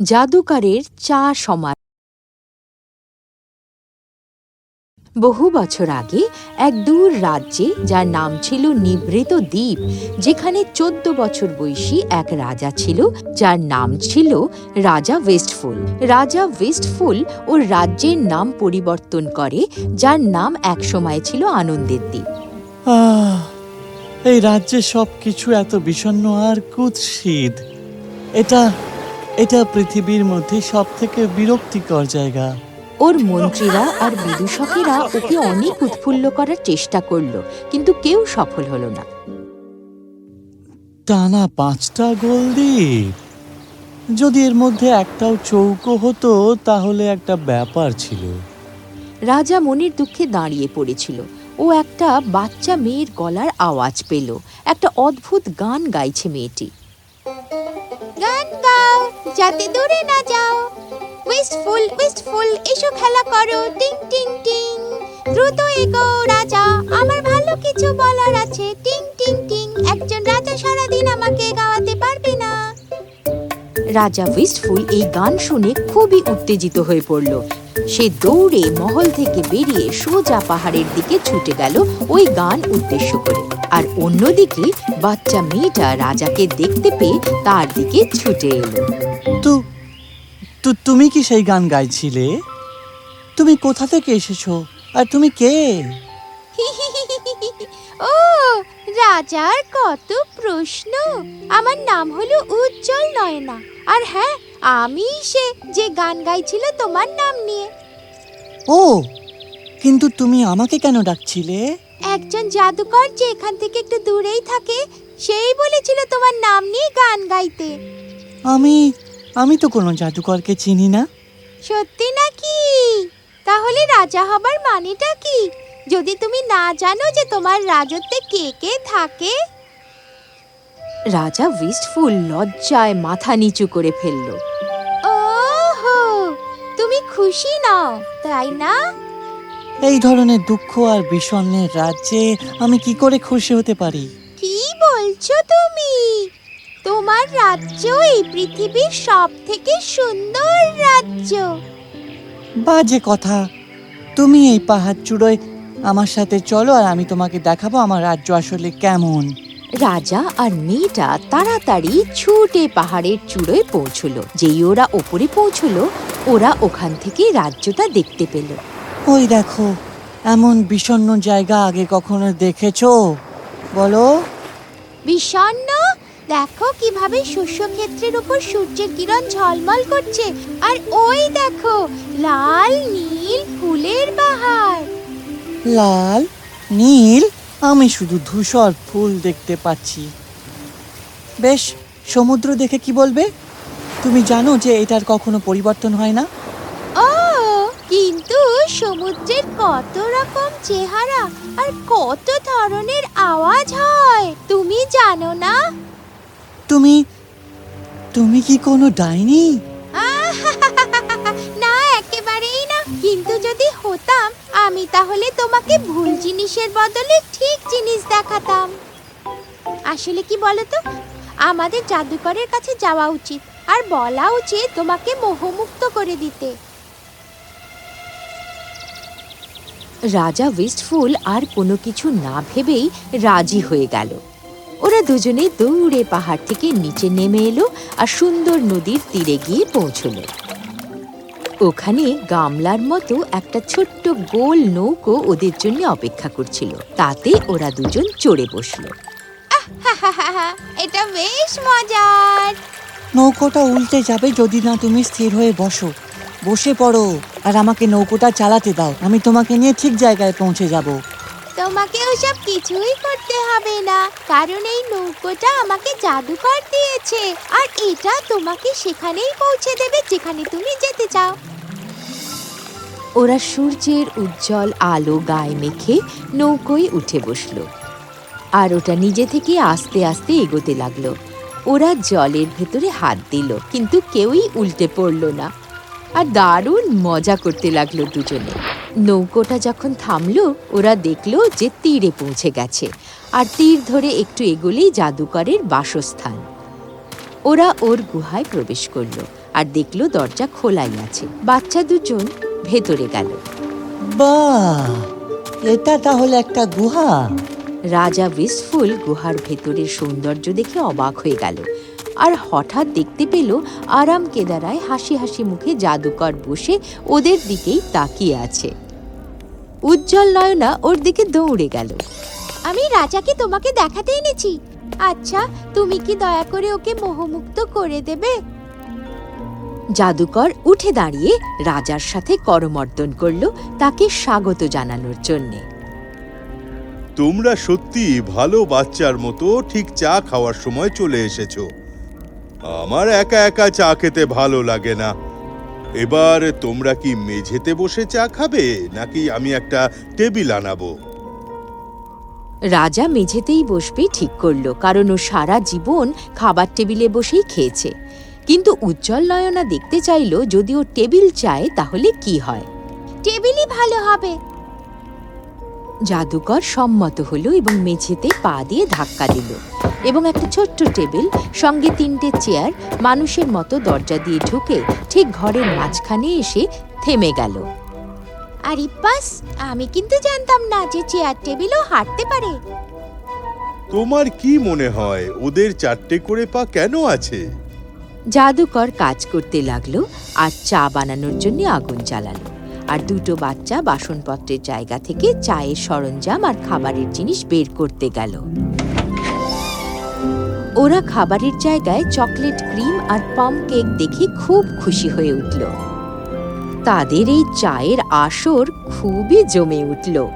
জাদুকারের চা সমাজ বহু বছর আগে এক দূর রাজ্যে, যার নাম ছিল নিভৃত দ্বীপ, যেখানে চোদ্দ বছর বয়সী এক রাজা ছিল, যার নাম ছিল রাজা ওয়েস্টফুল। রাজা ওয়েস্টফুল ও রাজ্যের নাম পরিবর্তন করে, যার নাম একসময় ছিল আনন্দের দ্বীপ। এই রাজ্যে সব কিছু এত বিষণ্ণ আর কুৎসিত। এটা এটা পৃথিবীর মধ্যে সব থেকে বিরক্তিকর জায়গা। ওর মন্ত্রীরা আর বিদূষকেরা ওকে অনেক উৎফুল্ল করার চেষ্টা করল কিন্তু কেউ সফল হলো না। টানা পাঁচটা গোল দ্বীপ যদি এর মধ্যে একটাও চৌকো হতো তাহলে একটা ব্যাপার ছিল। রাজা মনের দুঃখে দাঁড়িয়ে পড়েছিল। ও একটা বাচ্চা মেয়ের গলার আওয়াজ পেল একটা অদ্ভুত গান গাইছে মেয়েটি। যাতে দূরে না যাও। উইস্টফুল উইস্টফুল এসো খেলা করো। টিং টিং টিং। দ্রুত এগো রাজা, আমার ভালো কিছু বলার আছে। টিং টিং টিং, একজন রাজা সারাদিন আমাকে গাওয়াতে পারবে না। রাজা উইস্টফুল এই গান শুনে খুবই উত্তেজিত হয়ে পড়ল। সে দৌড়ে মহল থেকে বেরিয়ে সোজা পাহাড়ের দিকে ছুটে গেল ওই গান উদ্দেশ্য করে। আর অন্যদিকে বাচ্চা মেয়েটা রাজাকে দেখতে পেয়ে তার দিকে ছুটে এলো। তো তো তুমি কি সেই গান গাইছিলে? তুমি কোথা থেকে এসেছ? আর তুমি কে? ও রাজার কত প্রশ্ন। আমার নাম হলো উজ্জ্বল নয়না। আর হ্যাঁ আমি সে যে গান গাইছিল তোমার নাম নিয়ে। ও কিন্তু তুমি আমাকে কেন ডাকছিলে? একজন জাদুকর যে এখান থেকে একটু দূরেই থাকে সেই বলেছিল তোমার নাম নিয়ে গান গাইতে। আমি আমি তো কোনো জাদুকরকে চিনি না। সত্যি নাকি? তাহলে রাজা হবার মানেটা কি? যদি তুমি না জানো যে তোমার রাজত্বে কে কে থাকে? রাজা উইস্টফুল লজ্জায় মাথা নিচু করে ফেলল। ওহো তুমি খুশি নাও তাই না? এই ধরনের দুঃখ আর বিষণ্ণের রাজ্যে আমি কি করে খুশি হতে পারি? কি বলছো তুমি? তোমার রাজ্য এই পৃথিবীর সব থেকে সুন্দর রাজ্য। বাজে কথা। তুমি এই পাহাড় চূড়োয় আমার সাথে চলো আর আমি তোমাকে দেখাবো আমার রাজ্য আসলে কেমন। রাজা আর মেয়েটা তাড়াতাড়ি ছুটে পাহাড়ের চূড়োয় পৌঁছলো। যেই ওরা ওপরে পৌঁছলো ওরা ওখান থেকে রাজ্যটা দেখতে পেল। ওই দেখো এমন বিষণ্ণ জায়গা আগে কখনো দেখেছ? বলো। বিষণ্ণ? দেখো কীভাবে শস্য ক্ষেত্রের উপর সূর্যের কিরণ ঝলমল করছে। আর ওই দেখো লাল নীল ফুলের বাহার লাল নীল আমি শুধু ধূসর ফুল দেখতে পাচ্ছি। বেশ সমুদ্র দেখে কি বলবে? তুমি জানো যে এটার কখনো পরিবর্তন হয় না? ও কিন্তু সমুদ্রের কত রকম চেহারা আর কত ধরনের আওয়াজ হয় তুমি জানো না? তুমি তুমি কি কোনো ডাইনি? না একেবারেই না। কিন্তু যদি হতাম আমি তাহলে তোমাকে ভুল জিনিসের বদলে ঠিক জিনিস দেখাতাম। আসলে কি বলতো? আমাদের জাদুকরের কাছে যাওয়া উচিত আর বলা উচিত তোমাকে মোহমুক্ত করে দিতে। রাজা উইস্টফুল আর কোনো কিছু না ভেবেই রাজি হয়ে গেল। ওরা দুজনে দৌড়ে পাহাড় থেকে নিচে নেমে এলো আর সুন্দর নদীর তীরে গিয়ে পৌঁছলো। ওখানে গামলার মতো একটা ছোট্ট গোল নৌকো ওদের জন্য অপেক্ষা করছিল। তাতে ওরা দুজন চড়ে বসল। এটা বেশ মজার। নৌকোটা উল্টে যাবে যদি না তুমি স্থির হয়ে বসো। বসে পড়ো আর আমাকে নৌকোটা চালাতে দাও। আমি তোমাকে নিয়ে ঠিক জায়গায় পৌঁছে যাব। তোমাকে ওসব কিছুই করতে হবে না, কারণ এই নৌকোটা আমাকে জাদুকর দিয়েছে, আর এটা তোমাকে সেখানেই পৌঁছে দেবে যেখানে তুমি যেতে চাও। ওরা সূর্যের উজ্জ্বল আলো গায়ে মেখে নৌকোয় উঠে বসল। আর ওটা নিজে থেকে আস্তে আস্তে এগোতে লাগল। ওরা জলের ভেতরে হাত দিল, কিন্তু কেউই উল্টে পড়ল না। আর দারুণ মজা করতে লাগল দুজনে। নৌকোটা যখন থামল ওরা দেখল যে তীরে পৌঁছে গেছে। আর তীর ধরে একটু এগোলেই জাদুকরের বাসস্থান। ওরা ওর গুহায় প্রবেশ করল আর দেখল দরজা খোলাই আছে। বাচ্চা দুজন ভেতরে গেল। বাহ! এটা তাহলে একটা গুহা। রাজা উইসফুল গুহার ভেতরের সৌন্দর্য দেখে অবাক হয়ে গেল। আর হঠাৎ দেখতে পেল আরাম কেদারায় হাসি হাসি মুখে জাদুকর বসে ওদের দিকেই তাকিয়ে আছে। উজ্জ্বল নয়না ওর দিকে দৌড়ে গেল। আমি রাজাকে তোমাকে দেখাতে এনেছি। আচ্ছা তুমি কি দয়া করে ওকে মোহমুক্ত করে দেবে? জাদুকর উঠে দাঁড়িয়ে রাজার সাথে করমর্দন করল তাকে স্বাগত জানানোর জন্যে। তোমরা সত্যি ভালো বাচ্চার মতো ঠিক চা খাওয়ার সময় চলে এসেছ। আমার একা একা চা খেতে ভালো লাগে না। এবার তোমরা কি মেঝেতে বসে চা খাবে নাকি আমি একটা টেবিল আনাবো? রাজা মেঝেতেই বসবে ঠিক করল কারণ ও সারা জীবন খাবার টেবিলে বসেই খেয়েছে। কিন্তু উজ্জ্বল নয়না দেখতে চাইলো যদি ও টেবিল চায় তাহলে কি হয়? টেবিলই ভালো হবে। জাদুকর সম্মত হলো এবং মেঝেতে পা দিয়ে ধাক্কা দিল এবং একটা ছোট্ট টেবিল সঙ্গে তিনটে চেয়ার মানুষের মতো দরজা দিয়ে ঢুকে ঠিক ঘরের মাঝখানে এসে থেমে গেল। আরিব্বাস আমি কিন্তু জানতাম না যে চেয়ার টেবিলও হাঁটতে পারে। তোমার কি মনে হয় ওদের চারটে করে পা কেন আছে? জাদুকর কাজ করতে লাগল আর চা বানানোর জন্য আগুন জ্বালালো। আর দুটো বাচ্চা বাসনপত্রের জায়গা থেকে চায়ের সরঞ্জাম আর খাবারের জিনিস বের করতে গেল। ওরা খাবারের জায়গায় চকলেট ক্রিম আর পাম কেক দেখে খুব খুশি হয়ে উঠল। তাদের এই চায়ের আসর খুবই জমে উঠল।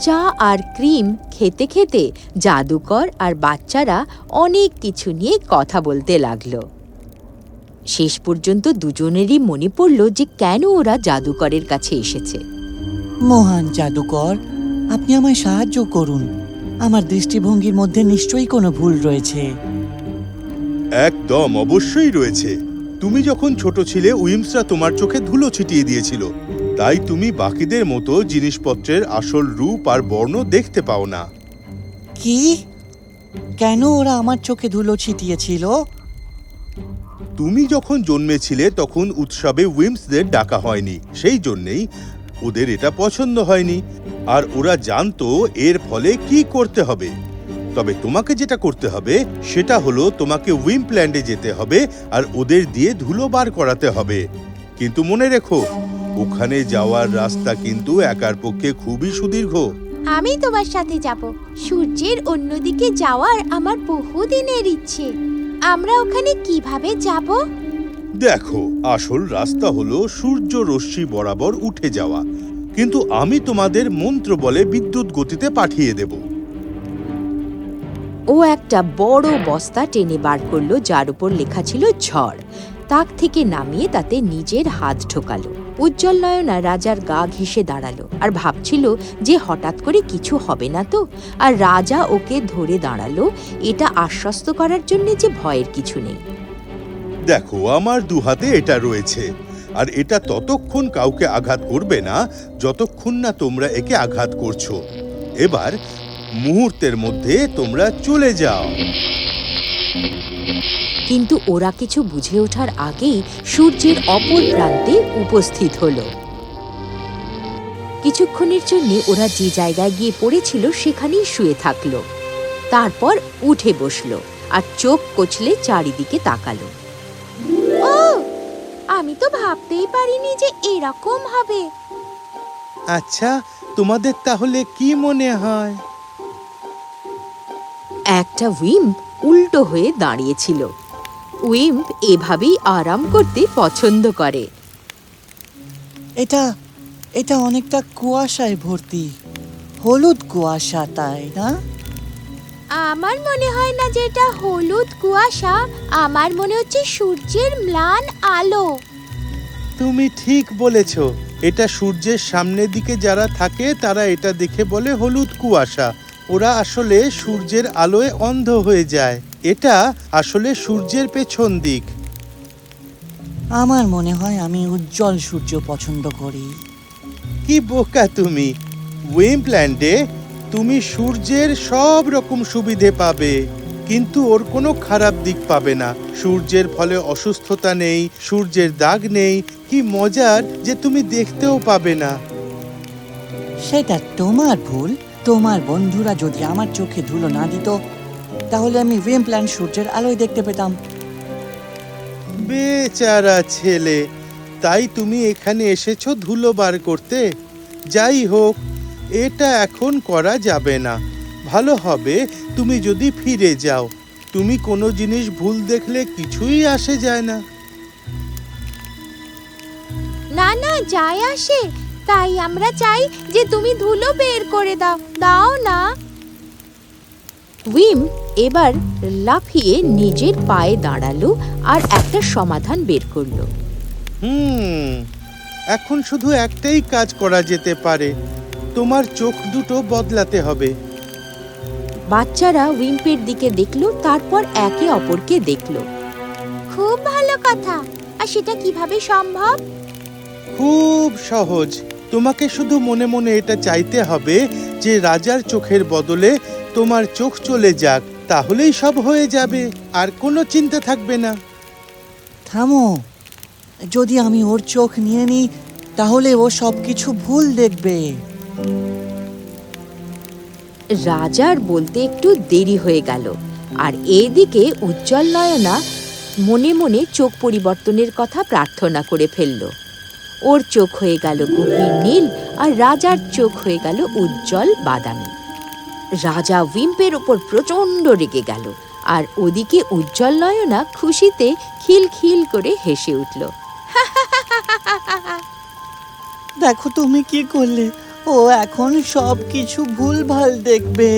চা আর ক্রিম খেতে খেতে জাদুকর আর বাচ্চারা অনেক কিছু নিয়ে কথা বলতে লাগল। শেষ পর্যন্ত দুজনেরই মনে পড়ল যে কেন ওরা জাদুকরের কাছে এসেছে। মহান জাদুকর, আপনি আমায় সাহায্য করুন। আমার দৃষ্টিভঙ্গির মধ্যে নিশ্চয়ই কোনো ভুল রয়েছে। একদম অবশ্যই রয়েছে। তুমি যখন ছোট ছিলে উইমসরা তোমার চোখে ধুলো ছিটিয়ে দিয়েছিল। তাই তুমি বাকিদের মতো জিনিসপত্রের আসল রূপ আর বর্ণ দেখতে পাও না। কি? কেন ওরা আমার চোখে ধুলো ছিটিয়েছিল? তুমি যখন জন্মেছিলে তখন উৎসবে উইমসদের ডাকা হয়নি। সেই জন্যেই ওদের এটা পছন্দ হয়নি। আর ওরা জানতো এর ফলে কি করতে হবে। তবে তোমাকে যেটা করতে হবে সেটা হলো তোমাকে উইমপ্ল্যান্ডে যেতে হবে আর ওদের দিয়ে ধুলো বার করাতে হবে। কিন্তু মনে রেখো ওখানে যাওয়ার রাস্তা কিন্তু একার পক্ষে খুবই সুদীর্ঘ। আমি তোমার সাথে যাব। সূর্যের অন্যদিকে যাওয়ার আমার বহুদিনের ইচ্ছে। আমরা ওখানে কীভাবে যাব? দেখো আসল রাস্তা হলো সূর্য রশ্মি বরাবর উঠে যাওয়া। কিন্তু আমি তোমাদের মন্ত্র বলে বিদ্যুৎ গতিতে পাঠিয়ে দেব। ও একটা বড় বস্তা টেনে বার করল, যার উপর লেখা ছিল ঝড়। তাক থেকে নামিয়ে তাতে নিজের হাত ঢোকালো। উজ্জ্বল নয়না রাজার গা ঘেঁষে দাঁড়াল আর ভাবছিল যে হঠাৎ করে কিছু হবে না তো? আর রাজা ওকে ধরে দাঁড়াল, এটা আশ্বস্ত করার জন্য যে ভয়ের কিছু নেই। দেখো, আমার দু হাতে এটা রয়েছে। আর এটা ততক্ষণ কাউকে আঘাত করবে না, যতক্ষণ না তোমরা একে আঘাত করছ। এবার মুহূর্তের মধ্যে তোমরা চলে যাও। কিন্তু ওরা কিছু বুঝে ওঠার আগেই সূর্যের অপর প্রান্তে উপস্থিত হলো। কিছুক্ষণের জন্য ওরা যে জায়গায় গিয়ে পড়েছিল সেখানেই শুয়ে থাকল। তারপর উঠে বসল আর চোখ কচলে চারিদিকে তাকালো। ও আমি তো ভাবতেই পারিনি যে এরকম হবে। আচ্ছা তোমাদের তাহলে কি মনে হয়? একটা উইম্প উল্টো হয়ে দাঁড়িয়েছিল। উইম্প এভাবেই আরাম করতে পছন্দ করে। এটা এটা অনেকটা কুয়াশায় ভর্তি। হলুদ কুয়াশা তাই না? আমার মনে হয় না যে এটা হলুদ কুয়াশা। আমার মনে হচ্ছে সূর্যের ম্লান আলো। তুমি ঠিক বলেছ। এটা সূর্যের সামনের দিকে যারা থাকে তারা এটা দেখে বলে হলুদ কুয়াশা। ওরা আসলে সূর্যের আলোয় অন্ধ হয়ে যায়। এটা আসলে সূর্যের পেছন দিক। আমার মনে হয় আমি উজ্জ্বল সূর্য পছন্দ করি। কি বোকা তুমি? ওয়েমপ্ল্যান্ডে তুমি সূর্যের সব রকম সুবিধে পাবে কিন্তু ওর কোনো খারাপ দিক পাবে না। সূর্যের ফলে অসুস্থতা নেই সূর্যের দাগ নেই কি মজার যে তুমি দেখতেও পাবে না। সেটা তোমার ভুল। তোমার বন্ধুরা যদি আমার চোখে ধুলো না দিত তাহলে আমি উইম প্ল্যান সূর্যের আলোয় দেখতে পেতাম। বেচারা ছেলে তাই তুমি এখানে এসেছ ধুলো বার করতে? যাই হোক এটা এখন করা যাবে না। ভালো হবে তুমি যদি ফিরে যাও। তুমি কোনো জিনিস ভুল দেখলে কিছুই আসে যায় না। না না যায় আসে। তাই আমরা চাই যে তুমি ধুলো বের করে দাও দাও না। উইম এবার লাফিয়ে নিজের পায়ে দাঁড়াল আর একটা সমাধান বের করল। হুম এখন শুধু একটাই কাজ করা যেতে পারে তোমার চোখ দুটো বদলাতে হবে। বাচ্চারা উইম্পের দিকে দেখল তারপর একে অপরকে দেখল। খুব ভালো কথা। আর সেটা কীভাবে সম্ভব? খুব সহজ। তোমাকে শুধু মনে মনে এটা চাইতে হবে যে রাজার চোখের বদলে তোমার চোখ চলে যাক তাহলেই সব হয়ে যাবে আর কোনো চিন্তা থাকবে না। থামো। যদি আমি ওর চোখ নিয়ে নিই তাহলে ও সব কিছু ভুল দেখবে। রাজার বলতে একটু দেরি হয়ে গেল আর এদিকে উজ্জ্বল নয়না মনে মনে চোখ পরিবর্তনের কথা প্রার্থনা করে ফেলল। ওর চোখ হয়ে গেল গভীর নীল আর রাজার চোখ হয়ে গেল উজ্জ্বল বাদামি। রাজা উইম্পের ওপর প্রচণ্ড রেগে গেল আর ওদিকে উজ্জ্বল নয়না খুশিতে খিলখিল করে হেসে উঠল দেখো তুমি কি করলে? ও এখন সব কিছু ভুল ভালো দেখবে।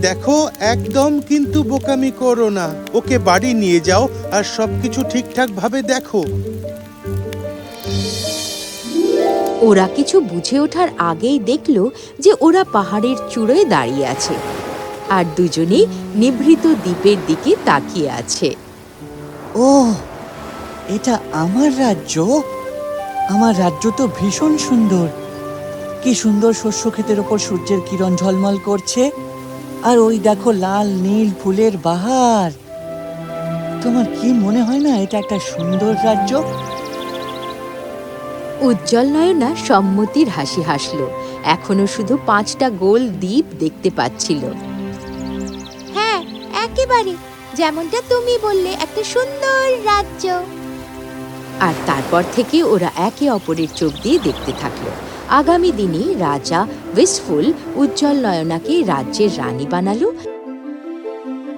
দেখো একদম কিন্তু বোকামি করো না। ওকে বাড়ি নিয়ে যাও আর সবকিছু ঠিকঠাক ভাবে দেখো। ওরা কিছু বুঝে ওঠার আগেই দেখল যে ওরা পাহাড়ের চূড়োয় দাঁড়িয়ে আছে। আর দুজনেই নিভৃত দ্বীপের দিকে তাকিয়ে আছে। ও এটা আমার রাজ্য? আমার রাজ্য তো ভীষণ সুন্দর। কি সুন্দর শস্য ক্ষেতের ওপর সূর্যের কিরণ ঝলমল করছে। আর ওই দেখো লাল, নীল ফুলের বাহার। তোমার কি মনে হয় না এটা একটা সুন্দর রাজ্য? উজ্জ্বল নয়না সম্মতির হাসি হাসল। এখনও শুধু পাঁচটা গোল দ্বীপ দেখতে পাচ্ছিল। হ্যাঁ একেবারে। যেমনটা তুমি বললে একটা সুন্দর রাজ্য। আর তারপর থেকে ওরা একে অপরের চোখ দিয়ে দেখতে থাকল। আগামী দিনে রাজা উইসফুল উজ্জ্বল নয়নাকে রাজ্যের রানী বানালো।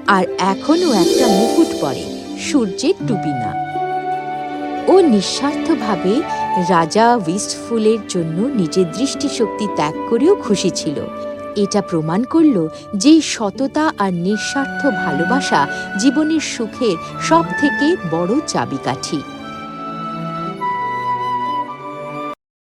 আর এখনও একটা মুকুট পরে সূর্যের টুপি না। ও নিঃস্বার্থভাবে রাজা উইস্টফুলের জন্য নিজের দৃষ্টিশক্তি ত্যাগ করেও খুশি ছিল। এটা প্রমাণ করল যে সততা আর নিঃস্বার্থ ভালোবাসা জীবনের সুখের সব থেকে বড় চাবিকাঠি।